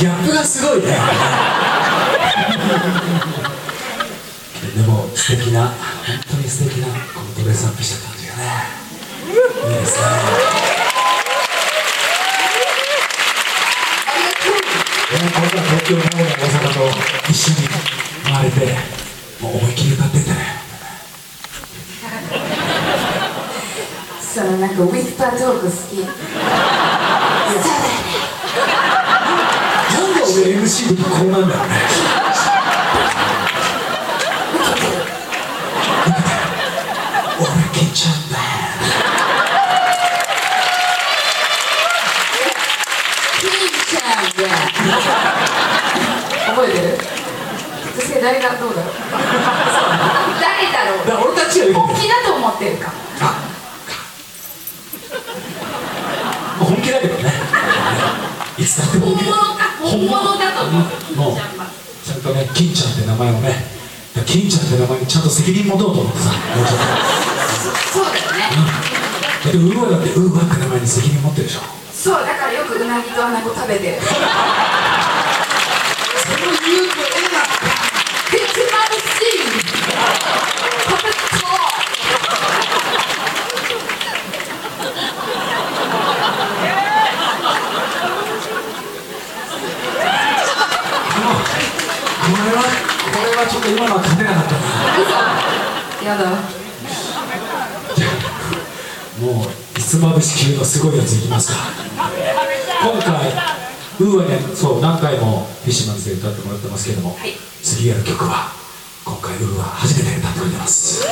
ギャップがすごいね。でも素敵な本当に素敵なこのドレスアップした感じがね。いいですね。ねこれから東京名古屋大阪と一緒に回れてもう思いっきり歌ってってね。そのなんかウィスパートーク好き。そうだねなんで俺 MC の時こうなんだ。ろうね俺覚えてる？世代がどうだ？ろう誰だろうだ？から俺たちが本気だと思ってるかあ。本気だけどね。いつだって本気だ本物だと思う。ちゃんとね金ちゃんって名前をね。金ちゃんって名前にちゃんと責任持とうと思ってさ。もうちょっそうだよね。とだってウーバーだってウーバーって名前に責任持ってるでしょ。そうだからよくうなぎとアナゴ食べてる。それを言うとえな一番好き食べそうこれはこれはちょっと今のは勝てなかったなやだ。もうひつまぶし級のすごいやついきますか。今回UAにもう何回もフィッシュマンズで歌ってもらってますけども、はい次やる曲は今回 UA初めて歌ってくれてます。